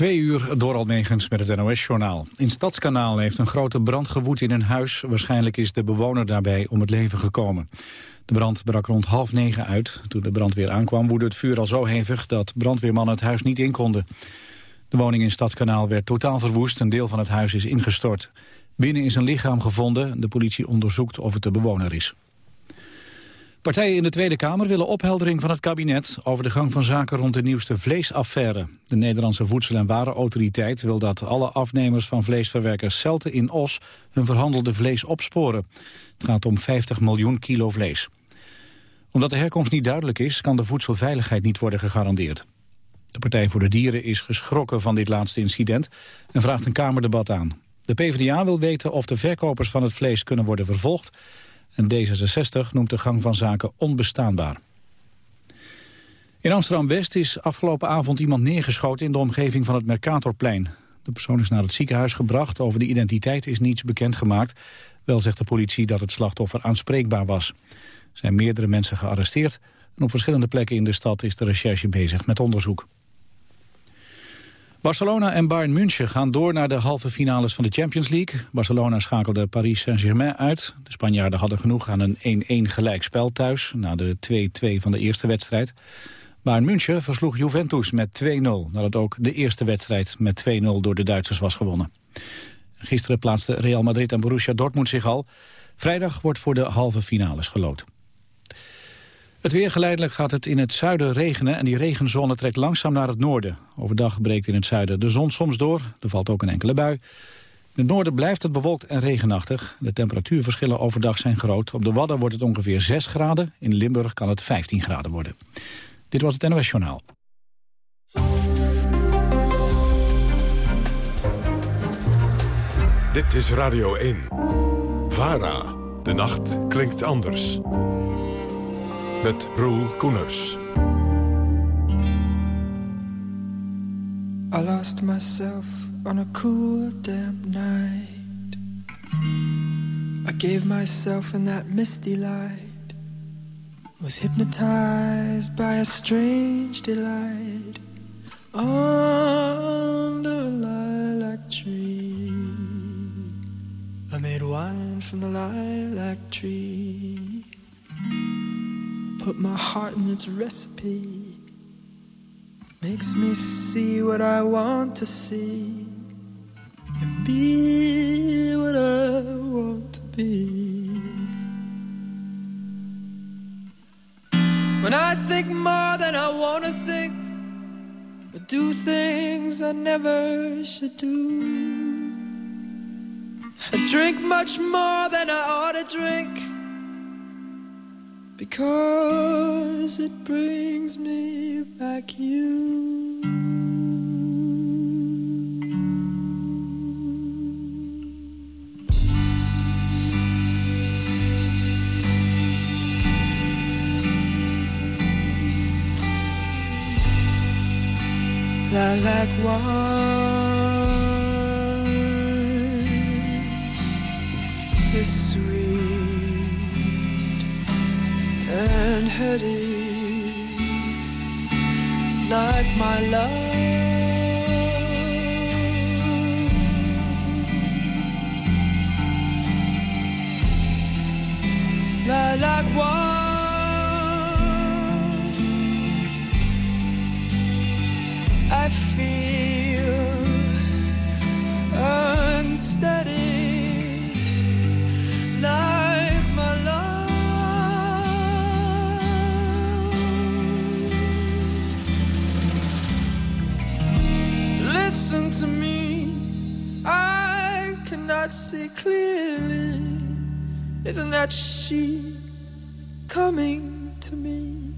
Twee uur door Almegens met het NOS-journaal. In Stadskanaal heeft een grote brand gewoed in een huis. Waarschijnlijk is de bewoner daarbij om het leven gekomen. De brand brak rond half negen uit. Toen de brandweer aankwam woedde het vuur al zo hevig... dat brandweermannen het huis niet in konden. De woning in Stadskanaal werd totaal verwoest. Een deel van het huis is ingestort. Binnen is een lichaam gevonden. De politie onderzoekt of het de bewoner is. Partijen in de Tweede Kamer willen opheldering van het kabinet over de gang van zaken rond de nieuwste vleesaffaire. De Nederlandse Voedsel- en Warenautoriteit wil dat alle afnemers van vleesverwerkers Celte in Os hun verhandelde vlees opsporen. Het gaat om 50 miljoen kilo vlees. Omdat de herkomst niet duidelijk is, kan de voedselveiligheid niet worden gegarandeerd. De Partij voor de Dieren is geschrokken van dit laatste incident en vraagt een Kamerdebat aan. De PvdA wil weten of de verkopers van het vlees kunnen worden vervolgd en D66 noemt de gang van zaken onbestaanbaar. In Amsterdam-West is afgelopen avond iemand neergeschoten in de omgeving van het Mercatorplein. De persoon is naar het ziekenhuis gebracht. Over de identiteit is niets bekendgemaakt. Wel zegt de politie dat het slachtoffer aanspreekbaar was. Er zijn meerdere mensen gearresteerd. En op verschillende plekken in de stad is de recherche bezig met onderzoek. Barcelona en Bayern München gaan door naar de halve finales van de Champions League. Barcelona schakelde Paris Saint-Germain uit. De Spanjaarden hadden genoeg aan een 1-1 gelijkspel thuis... na de 2-2 van de eerste wedstrijd. Bayern München versloeg Juventus met 2-0... nadat ook de eerste wedstrijd met 2-0 door de Duitsers was gewonnen. Gisteren plaatsten Real Madrid en Borussia Dortmund zich al. Vrijdag wordt voor de halve finales geloot. Het weer geleidelijk gaat het in het zuiden regenen en die regenzone trekt langzaam naar het noorden. Overdag breekt in het zuiden de zon soms door, er valt ook een enkele bui. In het noorden blijft het bewolkt en regenachtig. De temperatuurverschillen overdag zijn groot. Op de Wadden wordt het ongeveer 6 graden, in Limburg kan het 15 graden worden. Dit was het NOS Journaal. Dit is Radio 1. VARA. De nacht klinkt anders met Roel Koeners. I lost myself on a cool damp night. I gave myself in that misty light. Was hypnotized by a strange delight. Under a lilac tree. I made wine from the lilac tree Put my heart in its recipe. Makes me see what I want to see. And be what I want to be. When I think more than I want to think, I do things I never should do. I drink much more than I ought to drink because it brings me back you. Lilac wine is sweet. And heady like my love. Isn't that she coming to me?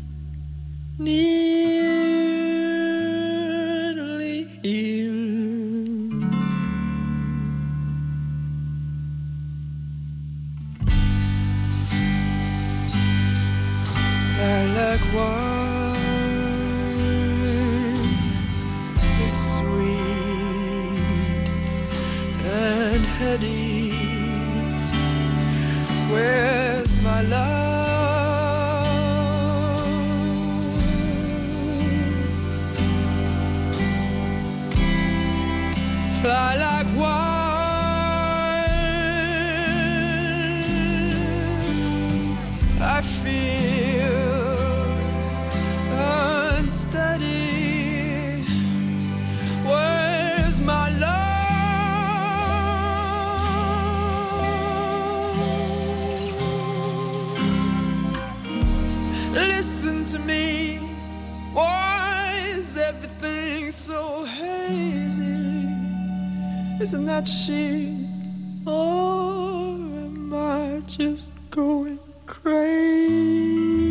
Going crazy,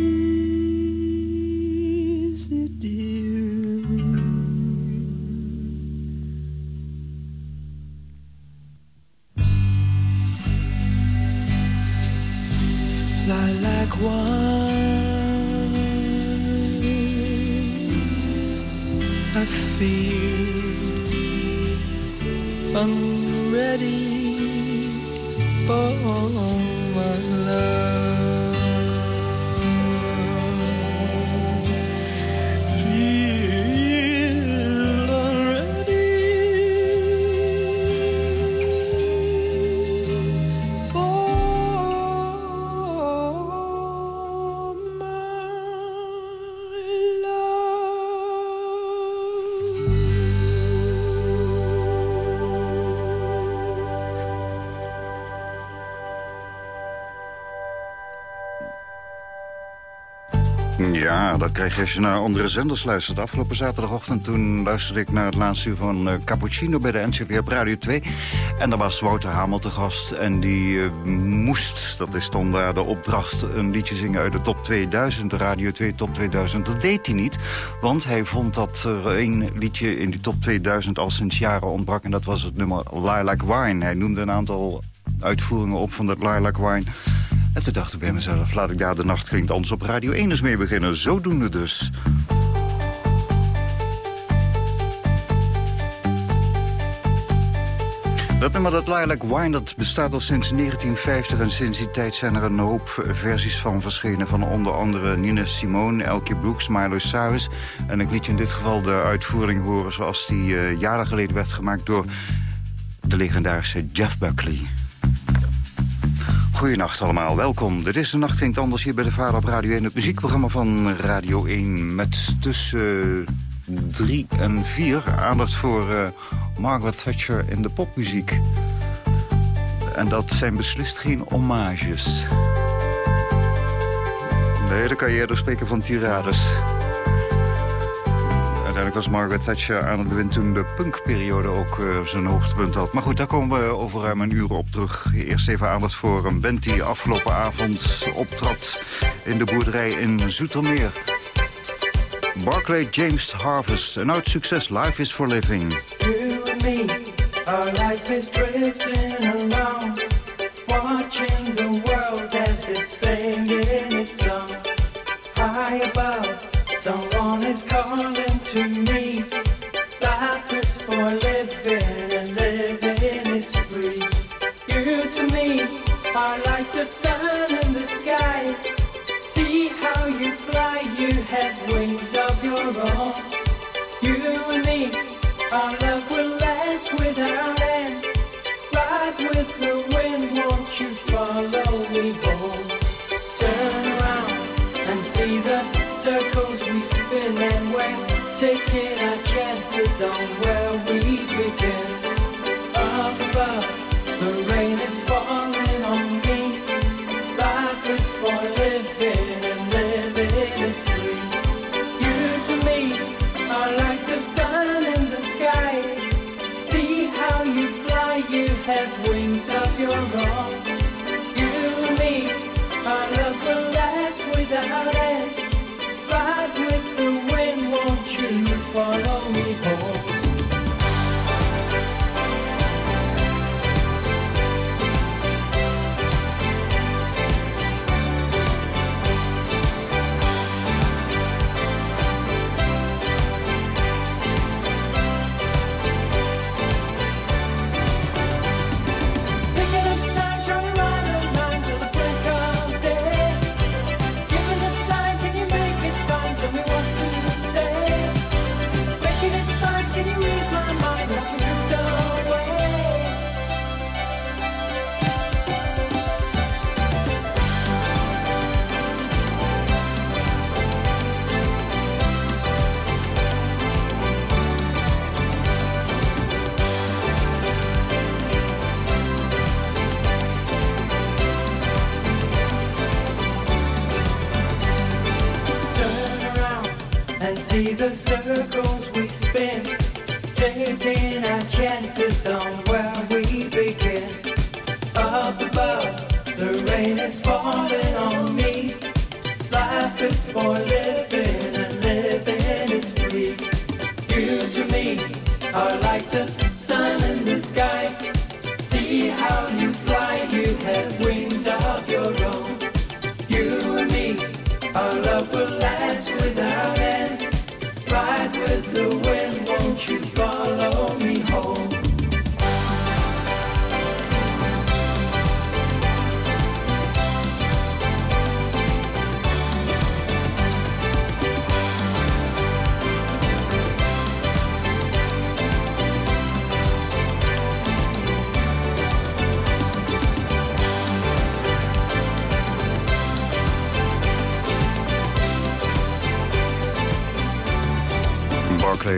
dat krijg je als je naar andere zenders luistert. Afgelopen zaterdagochtend toen luisterde ik naar het laatste uur van eh, Cappuccino bij de NCV op Radio 2. En daar was Wouter Hamel te gast en die eh, moest, dat is dan daar de opdracht, een liedje zingen uit de top 2000, de Radio 2 top 2000. Dat deed hij niet, want hij vond dat er één liedje in die top 2000 al sinds jaren ontbrak. En dat was het nummer Lilac Wine. Hij noemde een aantal uitvoeringen op van dat Lilac Wine. En dacht ik bij mezelf, laat ik daar de nacht klinkt anders op Radio 1 eens mee beginnen. Zodoende dus. Dat nummer, dat Lilac Wine, dat bestaat al sinds 1950... en sinds die tijd zijn er een hoop versies van verschenen... van onder andere Nina Simone, Elke Brooks, Miley Cyrus. En ik liet je in dit geval de uitvoering horen... zoals die eh, jaren geleden werd gemaakt door de legendarische Jeff Buckley. Goedenacht allemaal, welkom. Dit is de Nacht Klinkt Anders hier bij de Vader op Radio 1... het muziekprogramma van Radio 1 met tussen 3 en 4 aandacht voor uh, Margaret Thatcher in de popmuziek. En dat zijn beslist geen hommages. Nee, dan kan je eerder spreken van tirades. Uiteindelijk was Margaret Thatcher aan het bewind toen de punkperiode ook uh, zijn hoogtepunt had. Maar goed, daar komen we over ruim een uur op terug. Eerst even aandacht voor een band die afgelopen avond optrad in de boerderij in Zoetermeer. Barclay James Harvest, een oud succes, Life is for Living. You me, our life is drifting along, watching the world as it's singing its song. High above, someone is calling to me. Life is for living and living is free. You to me are like the sun in the sky. See how you fly, you have wings of your own. You and me, our love will last without end. Ride with the taking our chances on where we begin. Up above, the rain is falling on me. Life is for living and living is free. You to me are like the sun in the sky. See how you fly, you have wings of your own.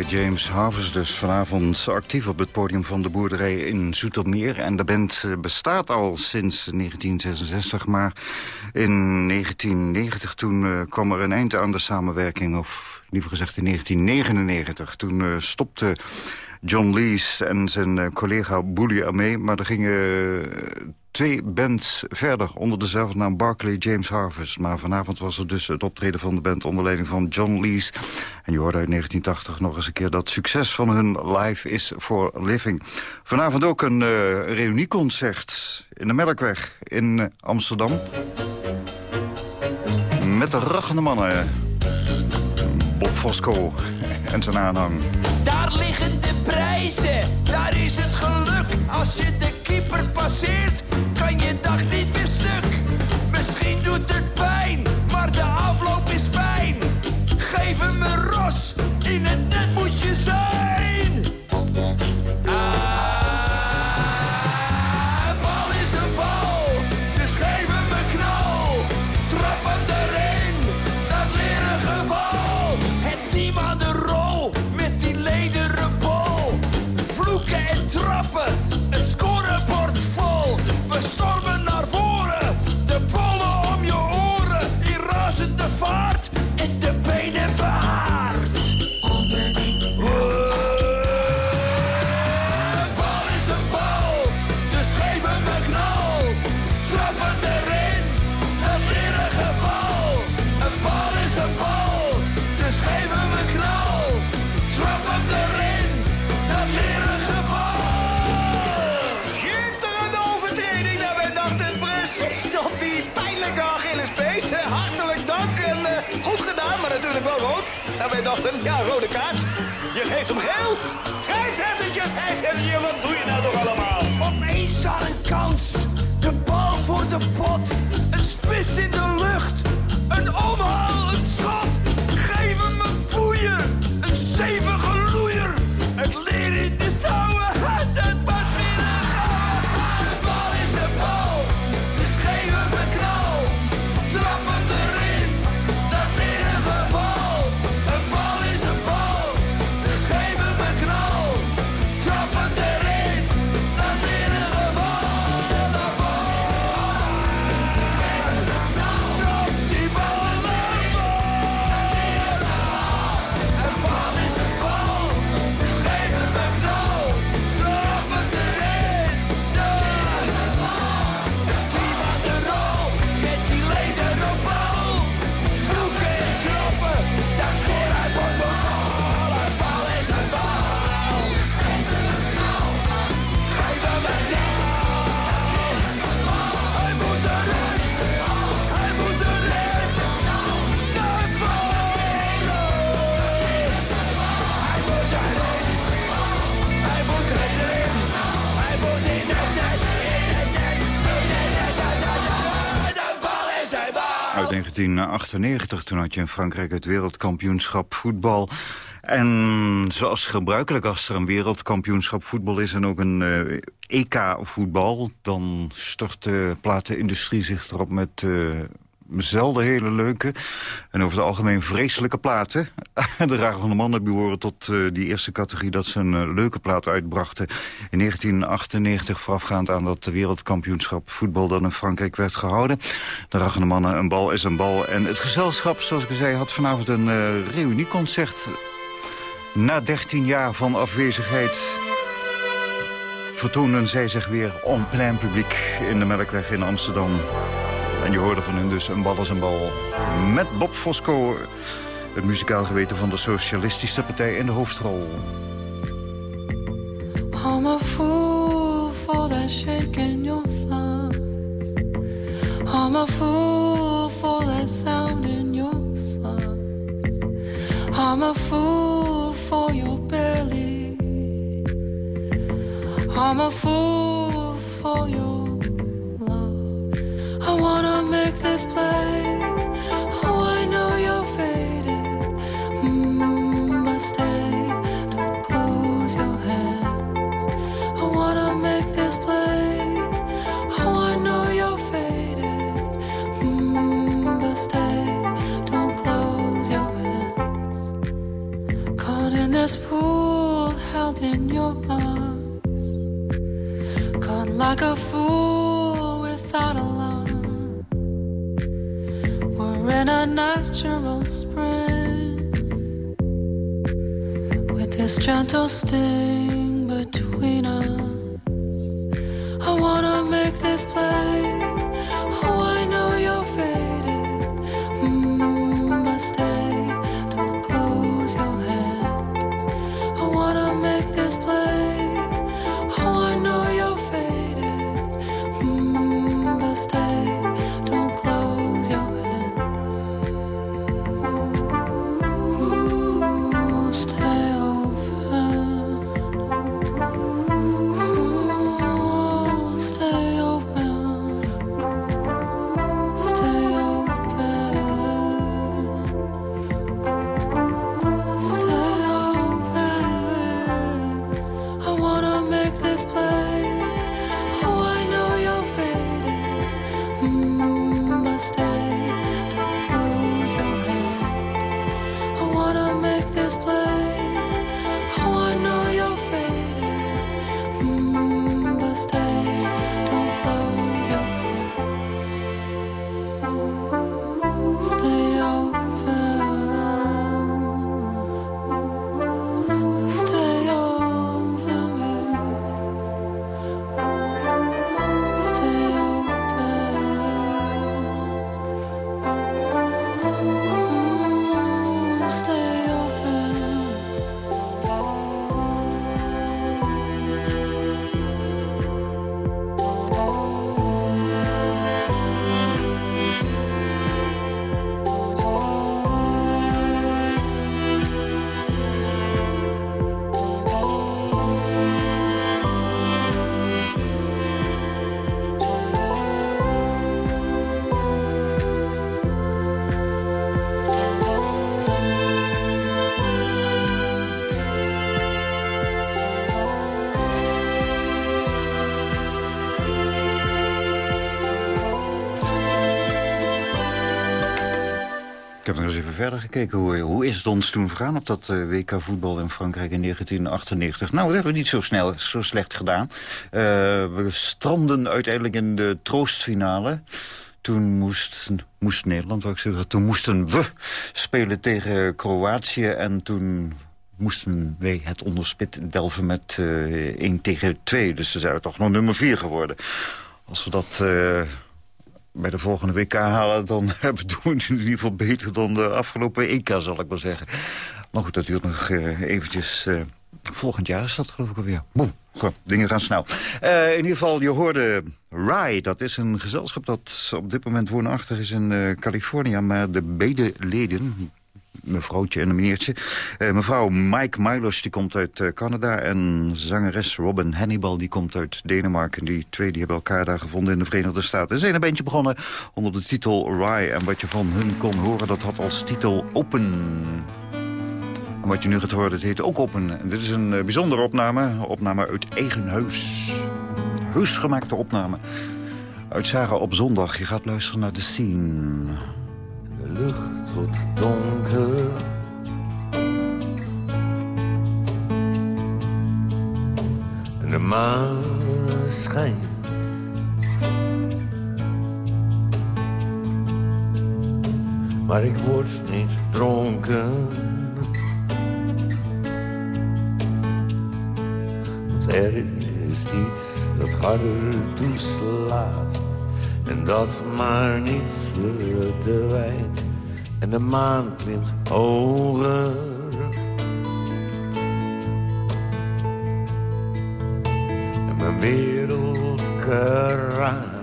James Harvest dus vanavond actief op het podium van de boerderij in Zoetermeer. En de band eh, bestaat al sinds 1966, maar in 1990 toen eh, kwam er een eind aan de samenwerking. Of liever gezegd in 1999. Toen eh, stopte John Lees en zijn collega Boelie ermee. Maar er gingen twee bands verder onder dezelfde naam Barclay James Harvest. Maar vanavond was er dus het optreden van de band onder leiding van John Lees. En je hoorde uit 1980 nog eens een keer dat succes van hun Live is for Living. Vanavond ook een uh, reunieconcert in de Melkweg in Amsterdam. Met de rachende mannen. Bob Fosco en zijn aanhang. Daar liggen de prijzen, daar is het geluk. Als je de keeper passeert, kan je dag niet meer stuk. Misschien doet het pijn, maar de afloop is fijn. Geef hem een ros, in het net moet je zijn. Ja, rode kaart. Je geeft hem geel. Scheidsrettertjes, scheidsrettertje, wat doe je nou toch allemaal? Opeens daar een kans. De bal voor de pot. 1998, toen had je in Frankrijk het wereldkampioenschap voetbal. En zoals gebruikelijk als er een wereldkampioenschap voetbal is... en ook een eh, EK-voetbal, dan stort de platenindustrie zich erop met... eh, zelden hele leuke en over het algemeen vreselijke platen. de Raar van de Mannen behoren tot eh, die eerste categorie... dat ze een eh, leuke plaat uitbrachten in 1998... voorafgaand aan dat wereldkampioenschap voetbal... dat in Frankrijk werd gehouden. De Raar van de Mannen, een bal is een bal. En het gezelschap, zoals ik al zei, had vanavond een eh reunieconcert... Na 13 jaar van afwezigheid vertoonden zij zich weer on plein publiek in de Melkweg in Amsterdam. En je hoorde van hun dus een bal als een bal. Met Bob Fosco, het muzikaal geweten van de Socialistische Partij in de hoofdrol. I'm a fool for that shake in your thumbs. I'm a fool for that sound in your slums. I'm a fool for your belly. I'm a fool for your. I wanna make this play. Oh, I know you're faded. Mm, but stay, don't close your hands. I wanna make this play. Oh, I know you're faded. Mm, but stay, don't close your hands. Caught in this pool, held in your arms. Caught like a fool in a natural spring with this gentle sting between us. I wanna make this play. Ik heb nog eens even verder gekeken. Hoe, hoe is het ons toen vergaan op dat eh, WK voetbal in Frankrijk in 1998? Nou, dat hebben we niet zo snel, zo slecht gedaan. Eh, we stranden uiteindelijk in de troostfinale. Toen moest, moest Nederland, wou ik zeggen, toen moesten we spelen tegen Kroatië. En toen moesten wij het onderspit delven met eh 1 tegen 2. Dus ze zijn toch nog nummer 4 geworden. Als we dat bij de volgende WK halen... dan hebben we het in ieder geval beter dan de afgelopen EK, zal ik maar zeggen. Maar goed, dat duurt nog eh, eventjes... eh, volgend jaar is dat geloof ik alweer. Goh, dingen gaan snel. Eh, in ieder geval, je hoorde Rye. Dat is een gezelschap dat op dit moment woonachtig is in eh, Californië. Maar de bedeleden, mevrouwtje en een meneertje. Eh, mevrouw Mike Milos, die komt uit eh, Canada. En zangeres Robin Hannibal, die komt uit Denemarken. Die twee die hebben elkaar daar gevonden in de Verenigde Staten. Ze zijn een bandje begonnen onder de titel Rye. En wat je van hun kon horen, dat had als titel Open. En wat je nu gaat horen, dat heet ook Open. En dit is een eh, bijzondere opname. Opname uit eigen huis. Huisgemaakte opname. Uit Sarah op zondag. Je gaat luisteren naar de scene de lucht wordt donker. En de maan schijnt. Maar ik word niet dronken. Want er is iets dat harder toeslaat en dat maar niet te wijd. En de maan klimt hoger. En mijn wereld keraakt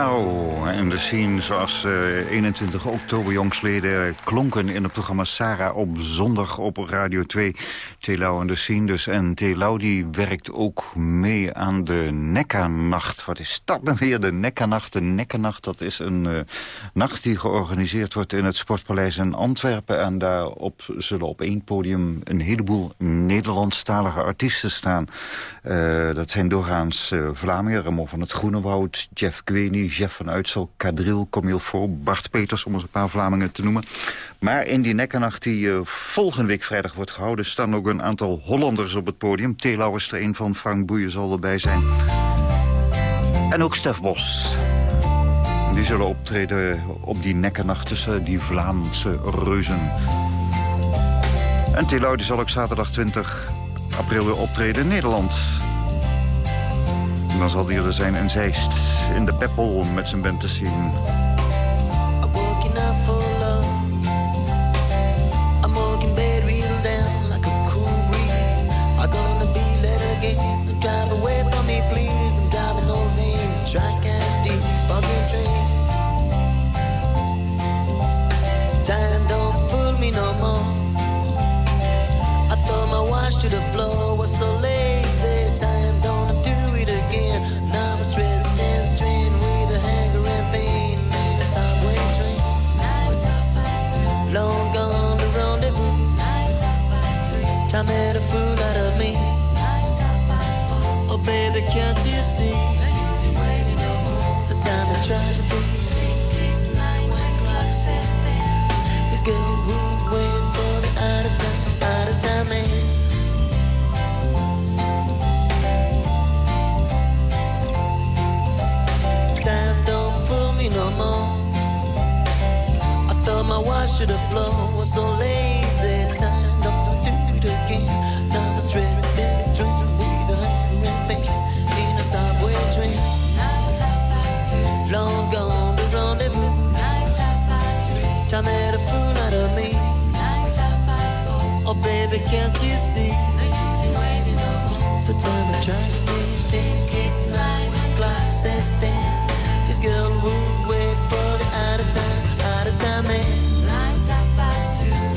know. En de scene zoals uh, 21 oktober jongsleden klonken in het programma Sarah op zondag op Radio 2. Telau en de scene dus. En Telau die werkt ook mee aan de Nekka-nacht. Wat is dat nou weer, de Nekka-nacht? De Nekka-nacht, dat is een uh, nacht die georganiseerd wordt in het Sportpaleis in Antwerpen. En daarop zullen op één podium een heleboel Nederlandstalige artiesten staan. Uh, dat zijn doorgaans Vlamingen, Ramon van het Groenewoud, Jeff Gweny, Jeff van Uitsel, Kadril, Comil Voor, Bart Peters, om eens een paar Vlamingen te noemen. Maar in die nekkernacht die uh, volgende week vrijdag wordt gehouden... staan ook een aantal Hollanders op het podium. Telau is er een van, Frank Boeien zal erbij zijn. En ook Stef Bos. Die zullen optreden op die nekkernacht tussen die Vlaamse reuzen. En Telau die zal ook zaterdag 20 april weer optreden in Nederland. En dan zal hij er zijn in Zeist, in de Peppel, met zijn band te zien. So lazy. Time don't do it again. Now I'm stressed and strained with a and pain in a subway train. Long gone the rendezvous. Time made a fool out of me. Oh baby, can't you see? So tell me tragedy. Think it's nine o'clock, says ten. This girl would wait for the out of time, out of time man.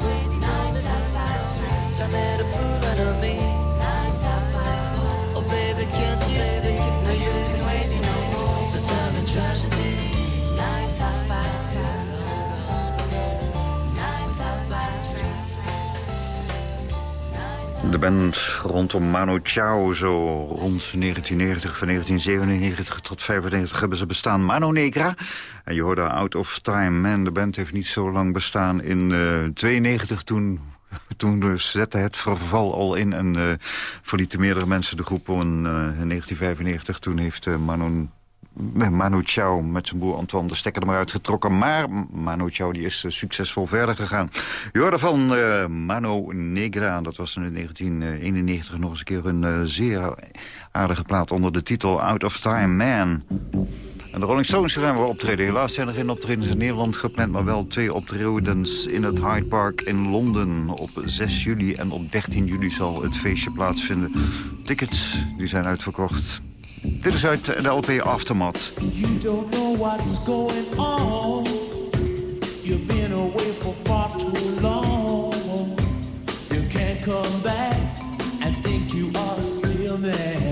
the rendezvous. Time made a De band rondom Manu Chao, zo rond 1990, van 1997 tot 95 hebben ze bestaan. Mano Negra, en je hoorde Out of Time Man. De band heeft niet zo lang bestaan. In uh, 92 toen toen zette het verval al in en uh, verlieten meerdere mensen de groep. In 1995 toen heeft uh, Manu Chao met zijn broer Antoine de stekker er maar uitgetrokken. Maar Manu Chao die is succesvol verder gegaan. Je hoorde van Mano Negra, dat was in 1991 nog eens een keer een zeer aardige plaat onder de titel Out of Time Man. En de Rolling Stones gaan we optreden. Helaas zijn er geen optredens in Nederland gepland... maar wel twee optredens in het Hyde Park in Londen. Op 6 juli en op 13 juli zal het feestje plaatsvinden. Tickets die zijn uitverkocht. Dit is uit de LP Aftermath. You don't know what's going on. You've been away for far too long. You can't come back and think you are still there.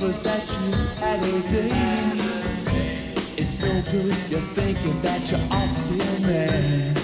Discovers that you had a day. It's no good you're thinking that you're all still mad.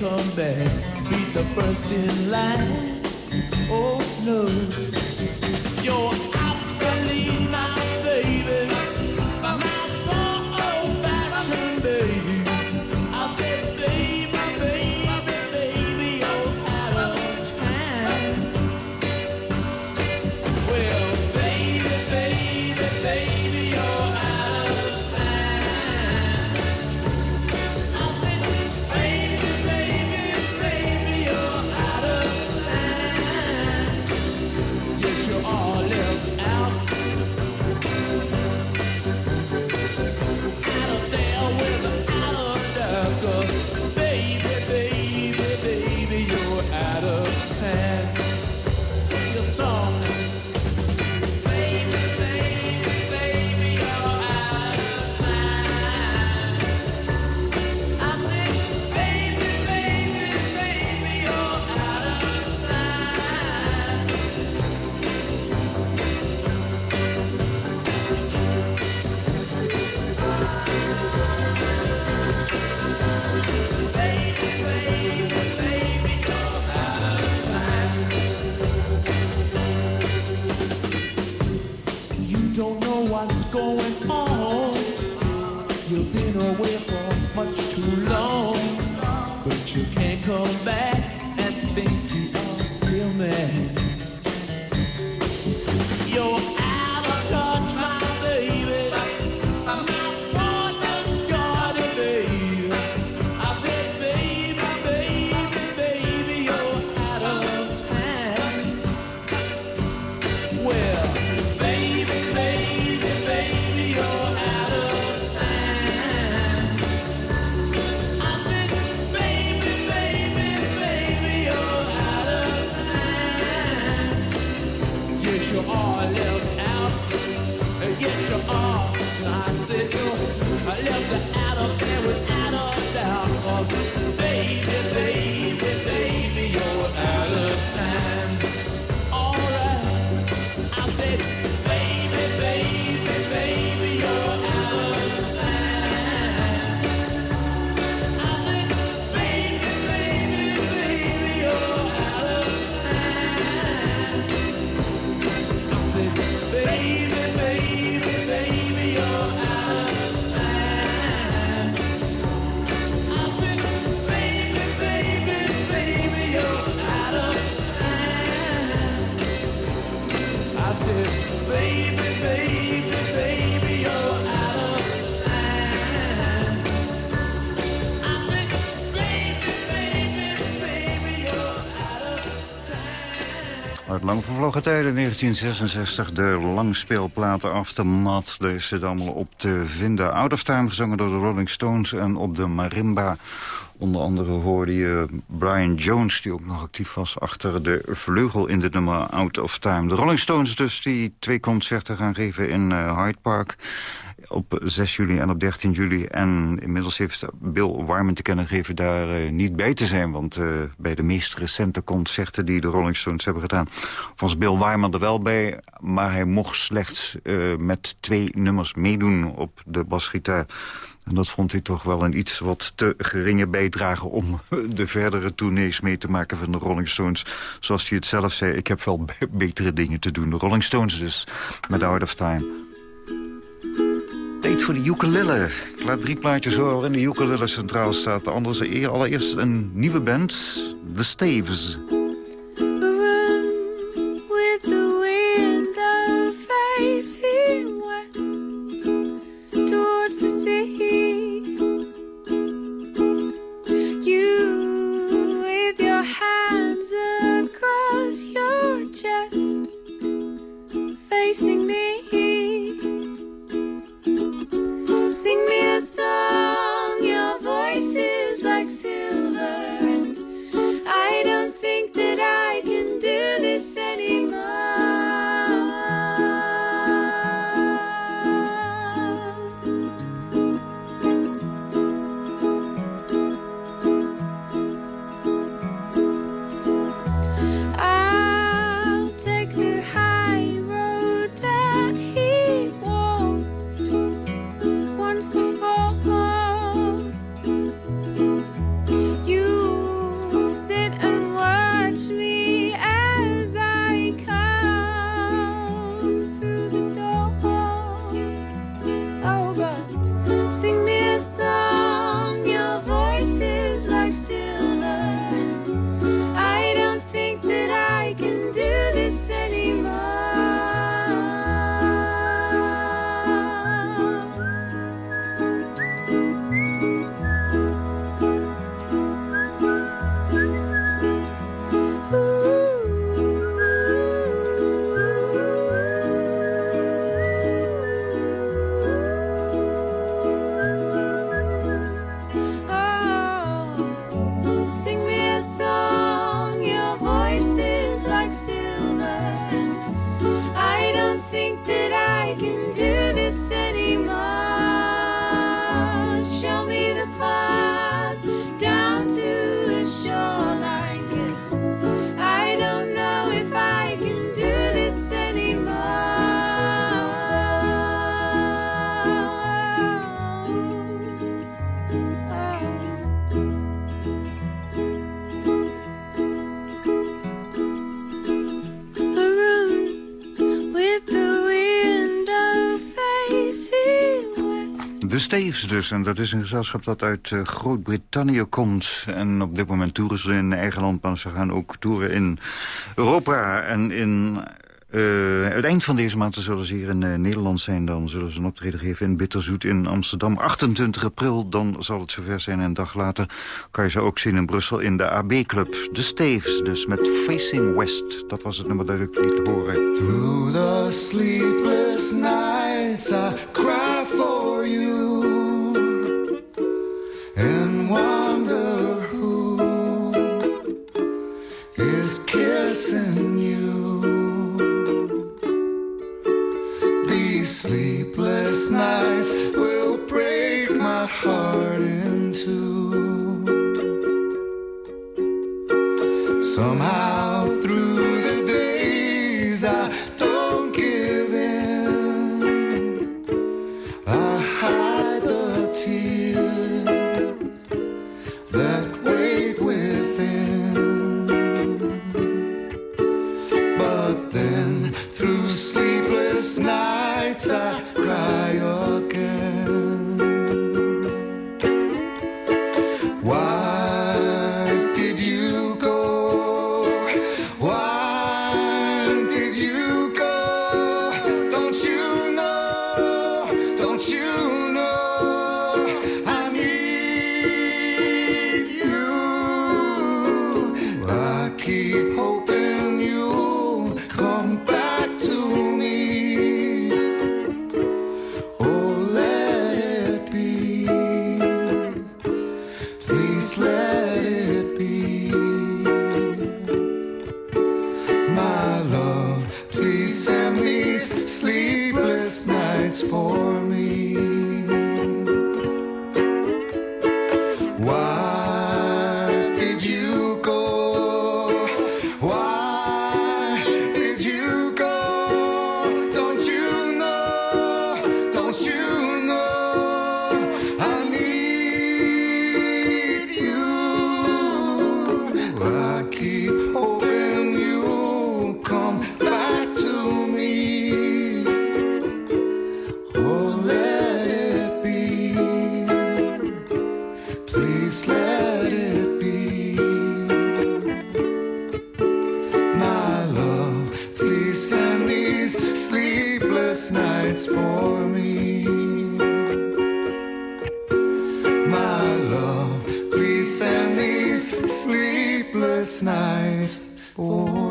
Come back. Be the first in line. Oh no, you're lang vervlogen tijden, 1966, de langspeelplaten Aftermath. Daar is het allemaal op te vinden. Out of Time, gezongen door de Rolling Stones en op de marimba. Onder andere hoorde je Brian Jones, die ook nog actief was... achter de vleugel in de nummer Out of Time. De Rolling Stones dus, die twee concerten gaan geven in eh, Hyde Park op 6 juli en op 13 juli. En inmiddels heeft Bill Wyman te kennen gegeven daar eh, niet bij te zijn. Want eh, bij de meest recente concerten die de Rolling Stones hebben gedaan... was Bill Wyman er wel bij. Maar hij mocht slechts eh, met twee nummers meedoen op de basgitaar. En dat vond hij toch wel een iets wat te geringe bijdrage... om de verdere tournees mee te maken van de Rolling Stones. Zoals hij het zelf zei, ik heb wel betere dingen te doen. De Rolling Stones dus, met Out of Time. Tijd voor de ukulele. Ik laat drie plaatjes horen waarin de ukulele centraal staat. De andere is allereerst een nieuwe band, The Staves. Run with the wind of facing west Sing me a song, Staves dus, en dat is een gezelschap dat uit eh, Groot-Brittannië komt. En op dit moment toeren ze in eigen land, maar ze gaan ook toeren in Europa. En in, eh, het eind van deze maand zullen ze hier in eh, Nederland zijn. Dan zullen ze een optreden geven in Bitterzoet in Amsterdam. 28 april, dan zal het zover zijn. En een dag later kan je ze ook zien in Brussel in de AB-club. De Staves, dus met Facing West. Dat was het nummer dat ik liet horen. Through the sleepless nights, nights will break my heart in two. Somehow sleepless nights for me. My love, please send these sleepless nights for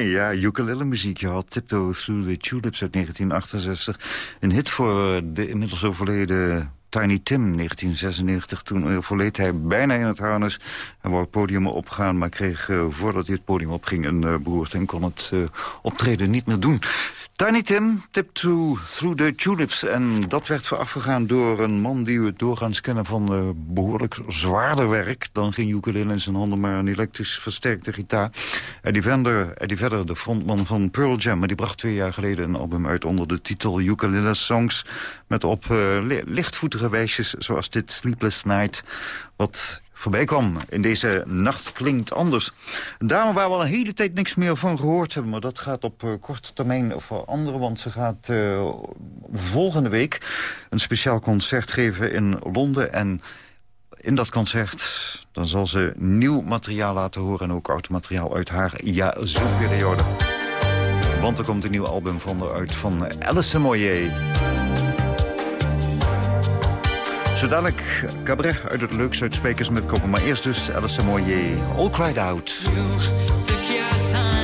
ja, ukulele muziek. Je had Tiptoe Through the Tulips uit 1968. Een hit voor eh, de inmiddels overleden Tiny Tim, 1996. Toen overleed hij bijna in het harnas. Hij wou het podium opgaan, maar kreeg eh, voordat hij het podium opging... een uh, en kon het eh, optreden niet meer doen. Tiny Tim, Tiptoe Through the Tulips. En dat werd voorafgegaan door een man die we doorgaans kennen... van eh, behoorlijk zwaarder werk. Dan ging ukulele in zijn handen, maar een elektrisch versterkte gitaar. Eddie Vedder, Eddie Vedder, de frontman van Pearl Jam... maar die bracht twee jaar geleden een album uit onder de titel Ukulele Songs... met op eh, wijsjes zoals dit Sleepless Night... wat voorbij kwam in deze Nacht Klinkt Anders. Een dame waar we al een hele tijd niks meer van gehoord hebben... maar dat gaat op eh, korte termijn veranderen... want ze gaat eh, volgende week een speciaal concert geven in Londen... en in dat concert dan zal ze nieuw materiaal laten horen... en ook oud materiaal uit haar ja-zoekperiode. Want er komt een nieuw album van haar uit van Alison Moyer. Zo dadelijk cabaret uit het leukste uit Spijkers met Koppen. Maar eerst dus Alison Moyer, All Cried Out. Your time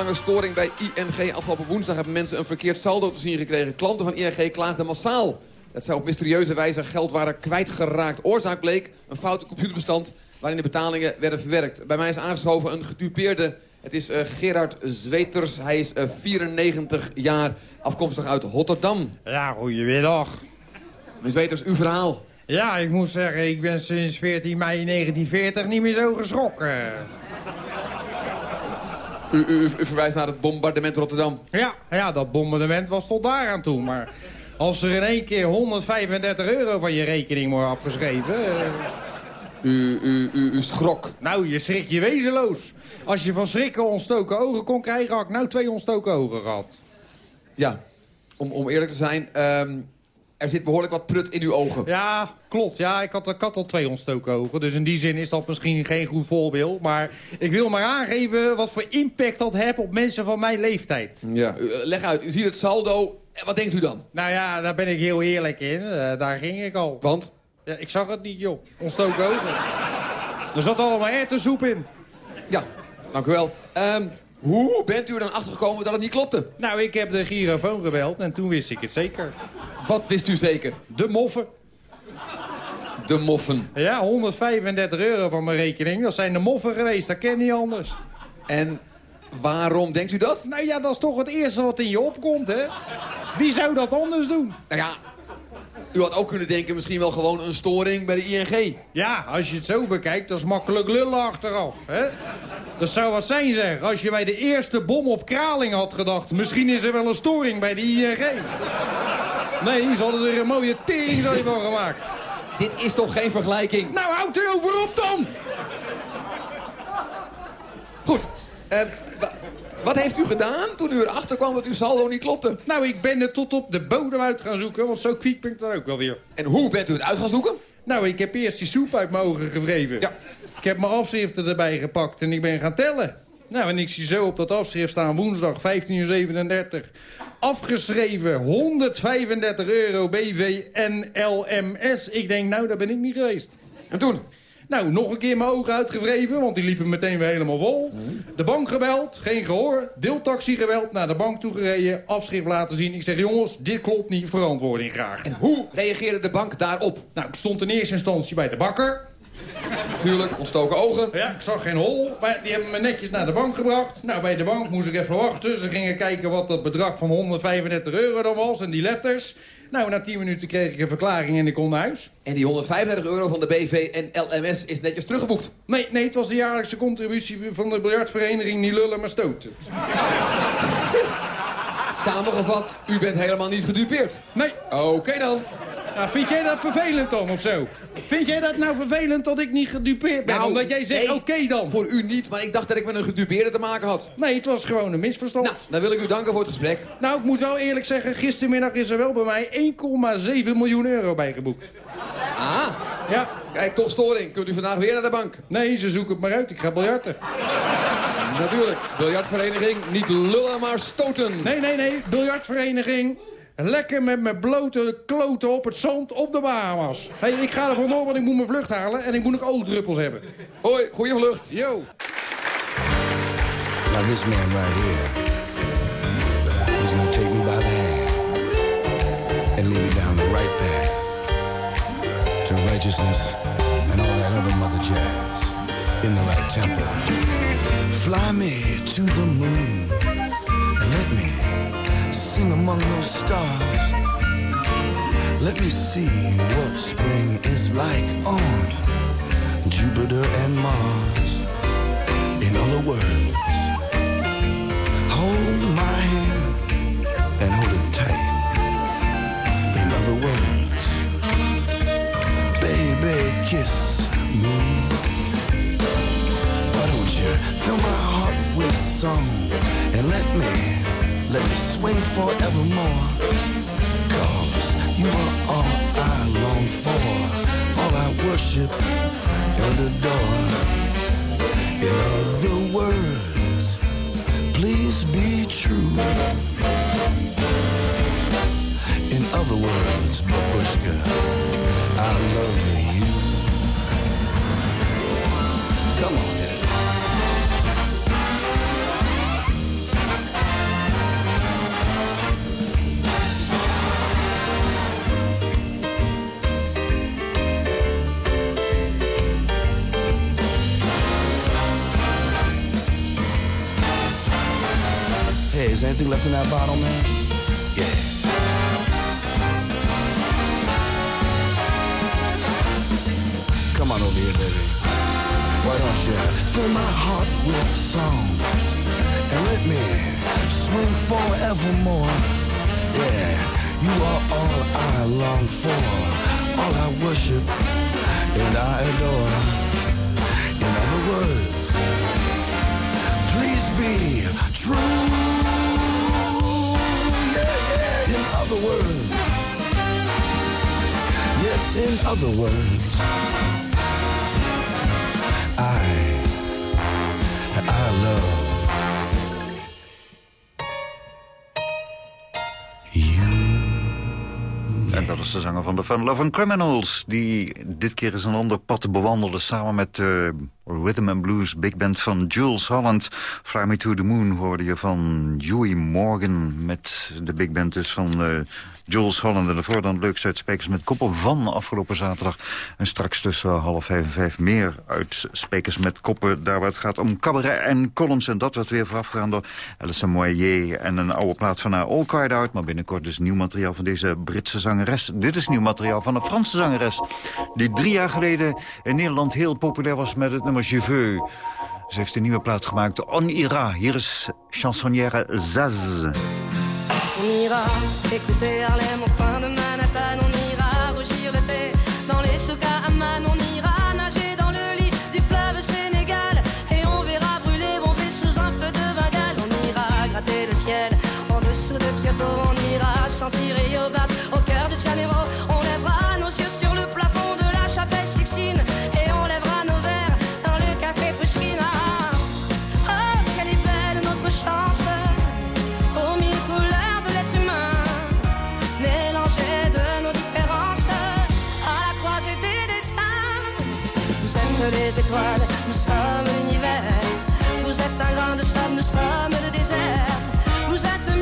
Urenlange storing bij ING afgelopen woensdag... hebben mensen een verkeerd saldo te zien gekregen. Klanten van ING klaagden massaal. Dat zij op mysterieuze wijze geld waren kwijtgeraakt. Oorzaak bleek een foute computerbestand waarin de betalingen werden verwerkt. Bij mij is aangeschoven een gedupeerde. Het is eh, Gerard Zweters. Hij is eh, 94 jaar, afkomstig uit Rotterdam. Ja, goedemiddag. Meneer Zweters, uw verhaal. Ja, ik moet zeggen, ik ben sinds 14 mei 1940 niet meer zo geschrokken. U, u, u verwijst naar het bombardement Rotterdam. Ja, ja, dat bombardement was tot daar aan toe. Maar als er in één keer 135 euro van je rekening wordt afgeschreven... eh, U, u, u, u schrok. Nou, je schrik je wezenloos. Als je van schrikken ontstoken ogen kon krijgen, had ik nou twee ontstoken ogen gehad. Ja, om, om eerlijk te zijn... ehm, er zit behoorlijk wat prut in uw ogen. Ja, klopt. Ja, ik had, ik had al twee ontstoken ogen. Dus in die zin is dat misschien geen goed voorbeeld. Maar ik wil maar aangeven wat voor impact dat heeft op mensen van mijn leeftijd. Ja, eh, leg uit. U ziet het saldo. En Wat denkt u dan? Nou ja, daar ben ik heel eerlijk in. Eh, daar ging ik al. Want? Ja, ik zag het niet, joh. Ontstoken ogen. Er zat allemaal erwtensoep in. Ja, dank u wel. Ehm, hoe bent u er dan achter gekomen dat het niet klopte? Nou, ik heb de girofoon gebeld en toen wist ik het zeker. Wat wist u zeker? De moffen. De moffen. Ja, 135 euro van mijn rekening. Dat zijn de moffen geweest, dat ken niet anders. En waarom denkt u dat? Nou ja, dat is toch het eerste wat in je opkomt, hè? Wie zou dat anders doen? Nou ja, u had ook kunnen denken misschien wel gewoon een storing bij de ING. Ja, als je het zo bekijkt, dat is makkelijk lullen achteraf. Hè? Dat zou wat zijn, zeg. Als je bij de eerste bom op Kraling had gedacht... misschien is er wel een storing bij de ING. Nee, ze hadden er een mooie tering van gemaakt. Dit is toch geen vergelijking? Nou, houd erover op dan! Goed. eh, wat heeft u gedaan toen u erachter kwam dat uw saldo niet klopte? Nou, ik ben het tot op de bodem uit gaan zoeken, want zo kwiek ben ik dan ook wel weer. En hoe bent u het uit gaan zoeken? Nou, ik heb eerst die soep uit mijn ogen gewreven. Ja. Ik heb mijn afschriften erbij gepakt en ik ben gaan tellen. Nou, en ik zie zo op dat afschrift staan woensdag 15 uur 37. Afgeschreven 135 euro BV NLMS. Ik denk, nou, daar ben ik niet geweest. En toen? Nou, nog een keer mijn ogen uitgewreven, want die liepen meteen weer helemaal vol. De bank gebeld, geen gehoor. Deeltaxi gebeld, naar de bank toegereden, afschrift laten zien. Ik zeg, jongens, dit klopt niet, verantwoording graag. En hoe reageerde de bank daarop? Nou, ik stond in eerste instantie bij de bakker. Tuurlijk, ontstoken ogen. Ja, ik zag geen hol, maar die hebben me netjes naar de bank gebracht. Nou, bij de bank moest ik even wachten. Ze gingen kijken wat dat bedrag van 135 euro dan was en die letters. Nou, na 10 minuten kreeg ik een verklaring en ik kon naar huis. En die 135 euro van de BV en LMS is netjes teruggeboekt. Nee, nee, het was de jaarlijkse contributie van de biljartvereniging Niet Lullen Maar Stoten. Samengevat, u bent helemaal niet gedupeerd. Nee. Oké dan. Nou, vind jij dat vervelend dan, of zo? Vind jij dat nou vervelend dat ik niet gedupeerd ben? Nou, Omdat jij zegt, nee, oké dan. Voor u niet, maar ik dacht dat ik met een gedupeerde te maken had. Nee, het was gewoon een misverstand. Nou, dan wil ik u danken voor het gesprek. Nou, ik moet wel eerlijk zeggen, gistermiddag is er wel bij mij 1,7 miljoen euro bijgeboekt. Ah, Ja. kijk, toch storing. Kunt u vandaag weer naar de bank? Nee, ze zoeken het maar uit. Ik ga biljarten. Natuurlijk. Biljartvereniging, niet lullen, maar stoten. Nee, nee, nee. Biljartvereniging. Lekker met mijn blote kloten op het zand op de Bahamas. hey, ik ga er vandoor, want ik moet mijn vlucht halen en ik moet nog oogdruppels hebben. Hoi, goeie vlucht. Yo. Now this man right here, he's gonna take me by the hand and lead me down the right path to righteousness and all that other mother jazz in the right tempo. Fly me to the moon among those stars. Let me see what spring is like on Jupiter and Mars. In other words, hold my hand and hold it tight. In other words, baby, kiss me. Why don't you fill my heart with song and let me, let me swing forevermore? Cause you are all I long for, all I worship and adore. In other words, please be true. Is anything left in that bottle, man? Yeah. Come on over here, baby. Why don't you fill my heart with song and let me swing forevermore? Yeah, you are all I long for, all I worship and I adore. In other words, please be true. Other words. Yes, in other words. I, I love is de zanger van de Fun Loving Criminals... die dit keer eens een ander pad bewandelde... samen met de Rhythm and Blues Big Band van Jules Holland. Fly Me to the Moon hoorde je van Huey Morgan... met de big band dus van... eh, Jules Holland en daarvoor dan leuk uit Spekers met Koppen van afgelopen zaterdag. En straks tussen half vijf en vijf meer uit Spekers met Koppen. Daar waar het gaat om cabaret en columns. En dat werd weer voorafgegaan door Alison Moyer. En een oude plaat van haar All Out. Maar binnenkort dus nieuw materiaal van deze Britse zangeres. Dit is nieuw materiaal van een Franse zangeres. Die drie jaar geleden in Nederland heel populair was met het nummer Je. Ze heeft een nieuwe plaat gemaakt. On ira. Hier is chansonnière Zaz. On ira écouter Harlem au coin de Manhattan. On ira rougir thé dans les Amman. On ira nager dans le lit du fleuve Sénégal. Et on verra brûler bomber sous un feu de Bengale. On ira gratter le ciel en dessous de Kyoto. On ira sentir Yobat nous sommes l'univers. Vous êtes un grain de nous sommes le désert. Vous êtes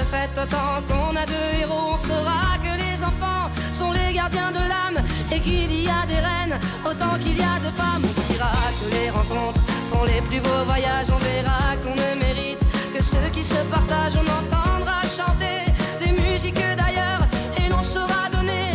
de fête autant qu'on a de héros. On saura que les enfants sont les gardiens de l'âme et qu'il y a des reines autant qu'il y a de femmes. On dira que les rencontres font les plus beaux voyages. On verra qu'on ne mérite que ceux qui se partagent. On entendra chanter des musiques d'ailleurs et l'on saura donner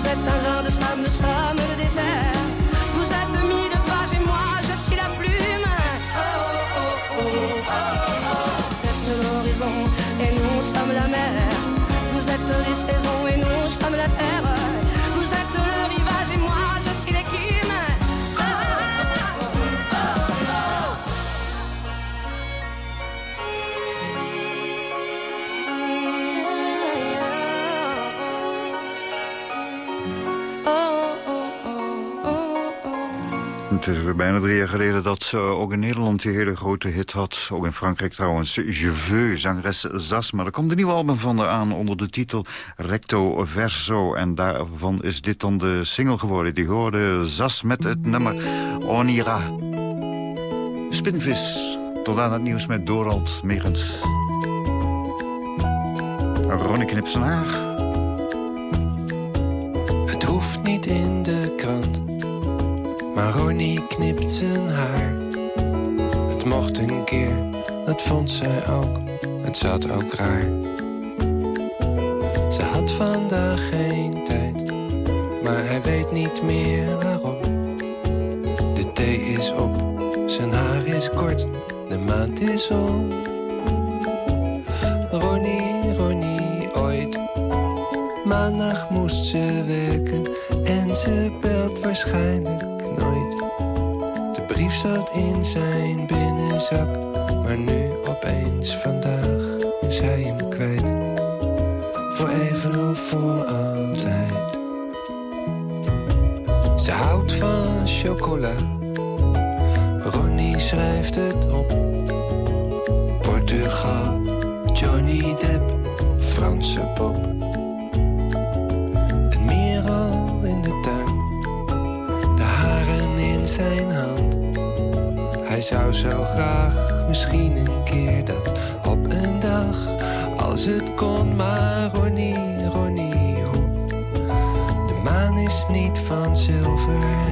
Vous êtes un grain de sable, nous sommes le désert. Vous êtes mille pages et moi je suis la plume. Oh, oh, oh, oh, oh. Vous êtes l'horizon et nous sommes la mer. Vous êtes les saisons et nous sommes la terre. Het is bijna drie jaar geleden dat ze ook in Nederland die hele grote hit had. Ook in Frankrijk trouwens. Je veux, zangeres Zas. Maar er komt een nieuw album van aan onder de titel Recto Verso. En daarvan is dit dan de single geworden. Die hoorde Zas met het nummer Onira. Spinvis. Tot aan het nieuws met Dorald Megens. Ronnie haar. Het hoeft niet in maar Ronnie knipt zijn haar. Het mocht een keer, dat vond zij ook, het zat ook raar. Ze had vandaag geen tijd, maar hij weet niet meer waarom. De thee is op, zijn haar is kort, de maand is om. Ronnie, Ronnie, ooit. Maandag moest ze werken en ze belt waarschijnlijk zijn binnenzak, maar nu opeens vandaag is hij hem kwijt. Voor even of voor altijd. Ze houdt van chocola. Ronnie schrijft het op. Portugal, zou zo graag misschien een keer dat op een dag, als het kon, maar Ronnie, Ronnie, hoe? De maan is niet van zilver